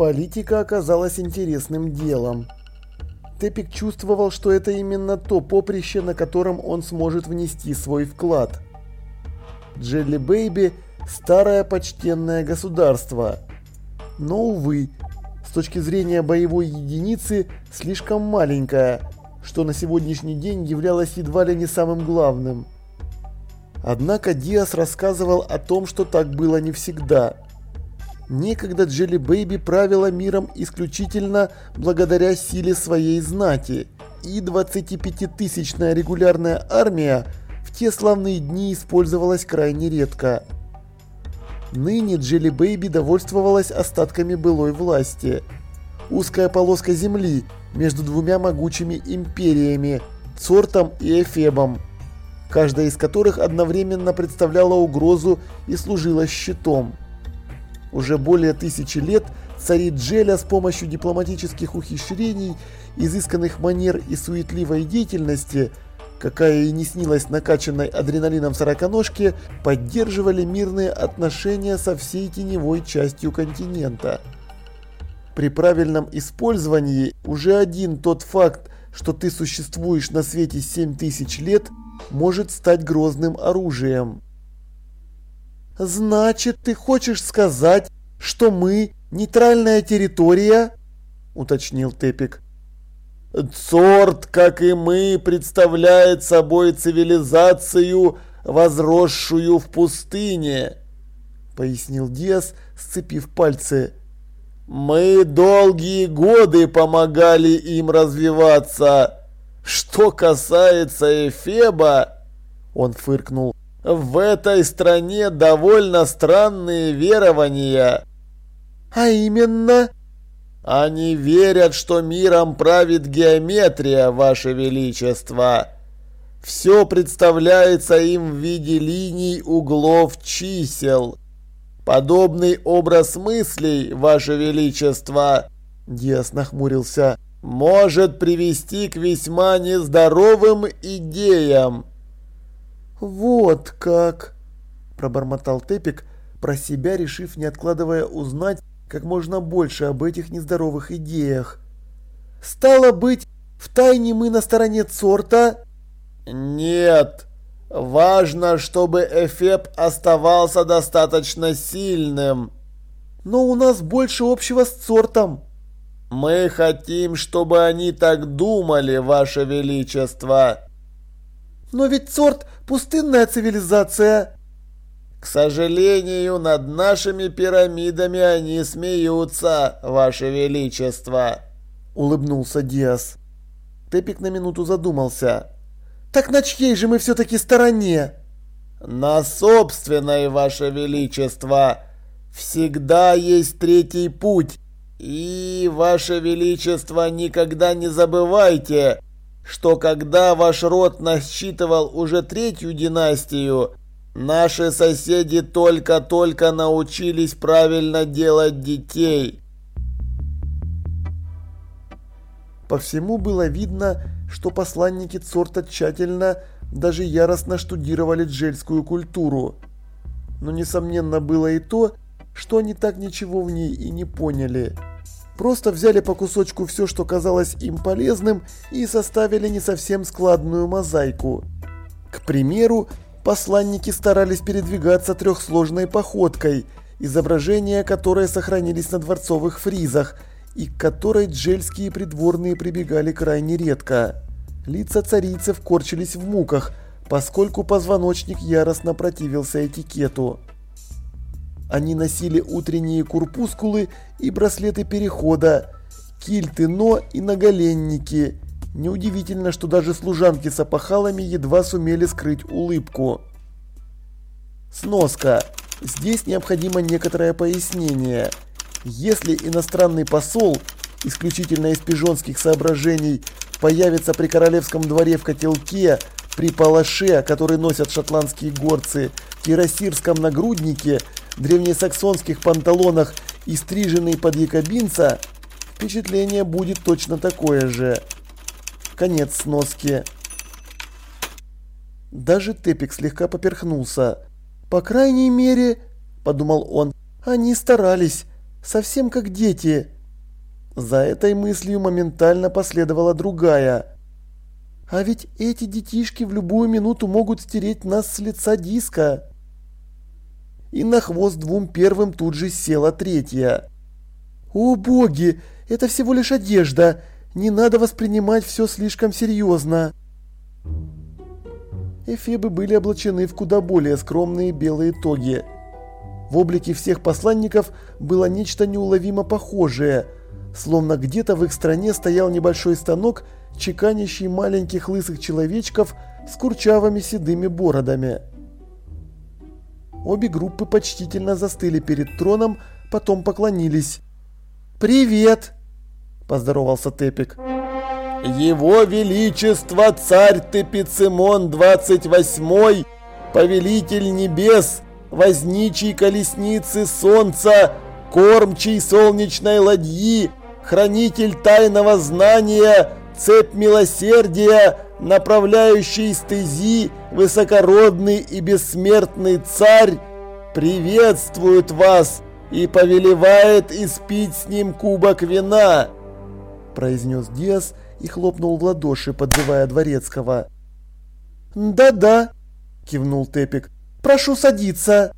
Политика оказалась интересным делом. Тепик чувствовал, что это именно то поприще, на котором он сможет внести свой вклад. Джелли Бэйби – старое почтенное государство. Но, увы, с точки зрения боевой единицы, слишком маленькое, что на сегодняшний день являлось едва ли не самым главным. Однако Диас рассказывал о том, что так было не всегда. Некогда Джелли Бэйби правила миром исключительно благодаря силе своей знати, и 25-тысячная регулярная армия в те славные дни использовалась крайне редко. Ныне Джелли Бэйби довольствовалась остатками былой власти. Узкая полоска земли между двумя могучими империями – Цортом и Эфебом – каждая из которых одновременно представляла угрозу и служила щитом. Уже более тысячи лет цари Джеля с помощью дипломатических ухищрений, изысканных манер и суетливой деятельности, какая и не снилась накачанной адреналином сороконожке, поддерживали мирные отношения со всей теневой частью континента. При правильном использовании уже один тот факт, что ты существуешь на свете 7000 лет – может стать грозным оружием. «Значит, ты хочешь сказать, что мы нейтральная территория?» – уточнил Тепик. «Цорт, как и мы, представляет собой цивилизацию, возросшую в пустыне», – пояснил Диас, сцепив пальцы. «Мы долгие годы помогали им развиваться». Что касается Эфеба, он фыркнул, в этой стране довольно странные верования. А именно? Они верят, что миром правит геометрия, Ваше Величество. Все представляется им в виде линий, углов, чисел. Подобный образ мыслей, Ваше Величество, Диас нахмурился, — может привести к весьма нездоровым идеям. Вот как, пробормотал Тепик, про себя решив, не откладывая, узнать как можно больше об этих нездоровых идеях. Стало быть, в тайне мы на стороне Цорта? Нет. Важно, чтобы Эфеп оставался достаточно сильным. Но у нас больше общего с Цортом. «Мы хотим, чтобы они так думали, Ваше Величество!» «Но ведь сорт – пустынная цивилизация!» «К сожалению, над нашими пирамидами они смеются, Ваше Величество!» – улыбнулся Диас. Тепик на минуту задумался. «Так на чьей же мы все-таки стороне?» «На собственной, Ваше Величество! Всегда есть третий путь!» И, Ваше Величество, никогда не забывайте, что когда ваш род насчитывал уже третью династию, наши соседи только-только научились правильно делать детей. По всему было видно, что посланники Цорта тщательно, даже яростно штудировали джельскую культуру. Но несомненно было и то, что они так ничего в ней и не поняли. Просто взяли по кусочку все, что казалось им полезным, и составили не совсем складную мозаику. К примеру, посланники старались передвигаться трехсложной походкой, изображения которой сохранились на дворцовых фризах, и к которой джельские придворные прибегали крайне редко. Лица царицев корчились в муках, поскольку позвоночник яростно противился этикету. Они носили утренние курпускулы и браслеты перехода, кильты но и наголенники. Неудивительно, что даже служанки с опахалами едва сумели скрыть улыбку. Сноска. Здесь необходимо некоторое пояснение. Если иностранный посол, исключительно из пижонских соображений, появится при королевском дворе в котелке, при палаше, который носят шотландские горцы, кирасирском нагруднике, древнесаксонских панталонах и стриженный под якобинца, впечатление будет точно такое же. Конец сноски. Даже Тепик слегка поперхнулся. «По крайней мере, — подумал он, — они старались. совсем как дети. За этой мыслью моментально последовала другая. А ведь эти детишки в любую минуту могут стереть нас с лица диска. И на хвост двум первым тут же села третья. О боги, это всего лишь одежда. Не надо воспринимать все слишком серьезно. Эфебы были облачены в куда более скромные белые тоги. В облике всех посланников было нечто неуловимо похожее, словно где-то в их стране стоял небольшой станок, чеканящий маленьких лысых человечков с курчавыми седыми бородами. Обе группы почтительно застыли перед троном, потом поклонились. «Привет!» – поздоровался Тепик. Его Величество Царь Тепицимон 28, Повелитель Небес, Возничий Колесницы Солнца, Кормчий Солнечной Ладьи, Хранитель Тайного Знания, Цепь Милосердия, Направляющий стези, Высокородный и Бессмертный Царь, приветствует вас и повелевает испить с ним кубок вина, произнес Диас, и хлопнул в ладоши, подзывая Дворецкого. «Да-да», – кивнул Тепик, – «прошу садиться».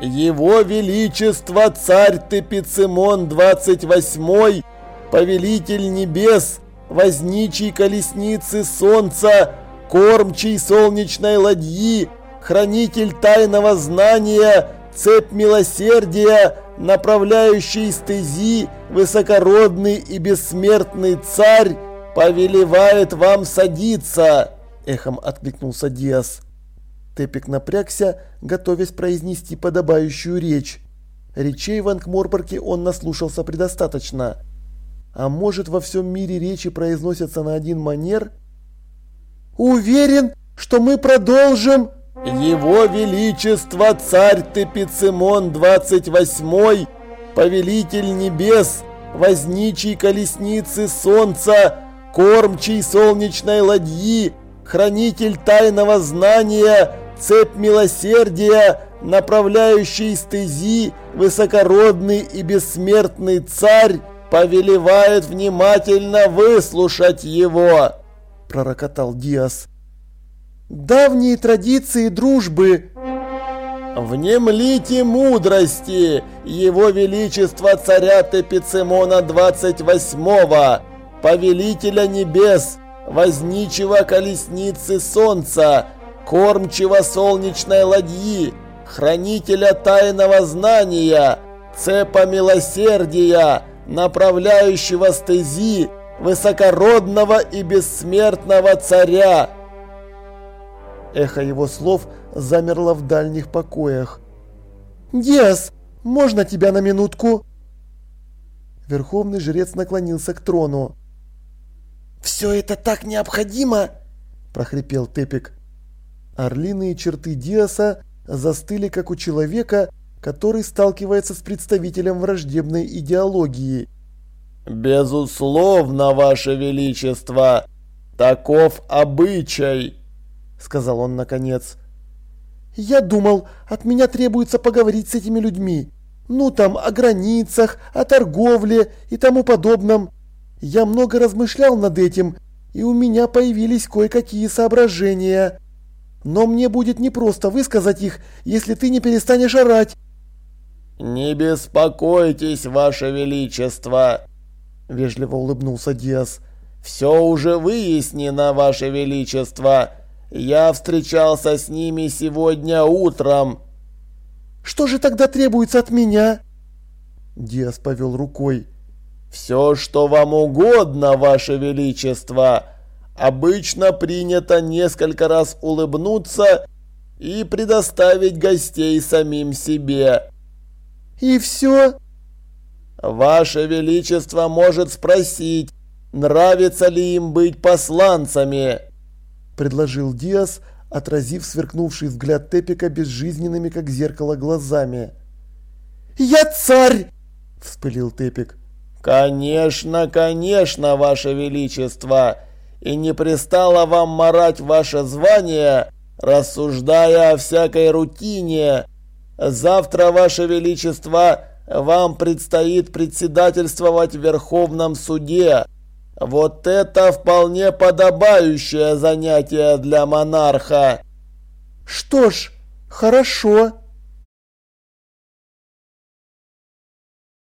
«Его Величество Царь Тепицимон 28, Повелитель Небес, Возничий Колесницы Солнца, Кормчий Солнечной Ладьи, Хранитель Тайного Знания, Цепь Милосердия, направляющий стези, высокородный и бессмертный царь, повелевает вам садиться!» Эхом откликнулся Диас. Тепик напрягся, готовясь произнести подобающую речь. Речей в Ангморпорке он наслушался предостаточно. А может во всем мире речи произносятся на один манер? «Уверен, что мы продолжим!» Его Величество Царь Тепицимон 28, Повелитель Небес, Возничий Колесницы Солнца, Кормчий Солнечной Ладьи, Хранитель Тайного Знания, Цепь Милосердия, Направляющий стези, Высокородный и Бессмертный Царь, повелевает внимательно выслушать его, пророкотал Диас давние традиции дружбы. Внемлите мудрости Его Величества Царя Тепицемона 28-го, Повелителя Небес, Возничего Колесницы Солнца, Кормчего Солнечной Ладьи, Хранителя Тайного Знания, Цепа Милосердия, Направляющего стези, Высокородного и Бессмертного Царя, Эхо его слов замерло в дальних покоях. «Диас, можно тебя на минутку?» Верховный жрец наклонился к трону. «Все это так необходимо!» – прохрипел Тепик. Орлиные черты Диаса застыли, как у человека, который сталкивается с представителем враждебной идеологии. «Безусловно, Ваше Величество! Таков обычай!» – сказал он наконец. «Я думал, от меня требуется поговорить с этими людьми. Ну там, о границах, о торговле и тому подобном. Я много размышлял над этим, и у меня появились кое-какие соображения. Но мне будет непросто высказать их, если ты не перестанешь орать». «Не беспокойтесь, Ваше Величество!» – вежливо улыбнулся Диас. «Все уже выяснено, Ваше Величество!» Я встречался с ними сегодня утром. Что же тогда требуется от меня? Диас повел рукой. Все, что вам угодно, ваше величество. Обычно принято несколько раз улыбнуться и предоставить гостей самим себе. И все? Ваше величество может спросить, нравится ли им быть посланцами предложил Диас, отразив сверкнувший взгляд Тепика безжизненными, как зеркало, глазами. «Я царь!» – вспылил Тепик. «Конечно, конечно, ваше величество! И не пристало вам марать ваше звание, рассуждая о всякой рутине. Завтра, ваше величество, вам предстоит председательствовать в Верховном суде. Вот это вполне подобающее занятие для монарха. Что ж, хорошо.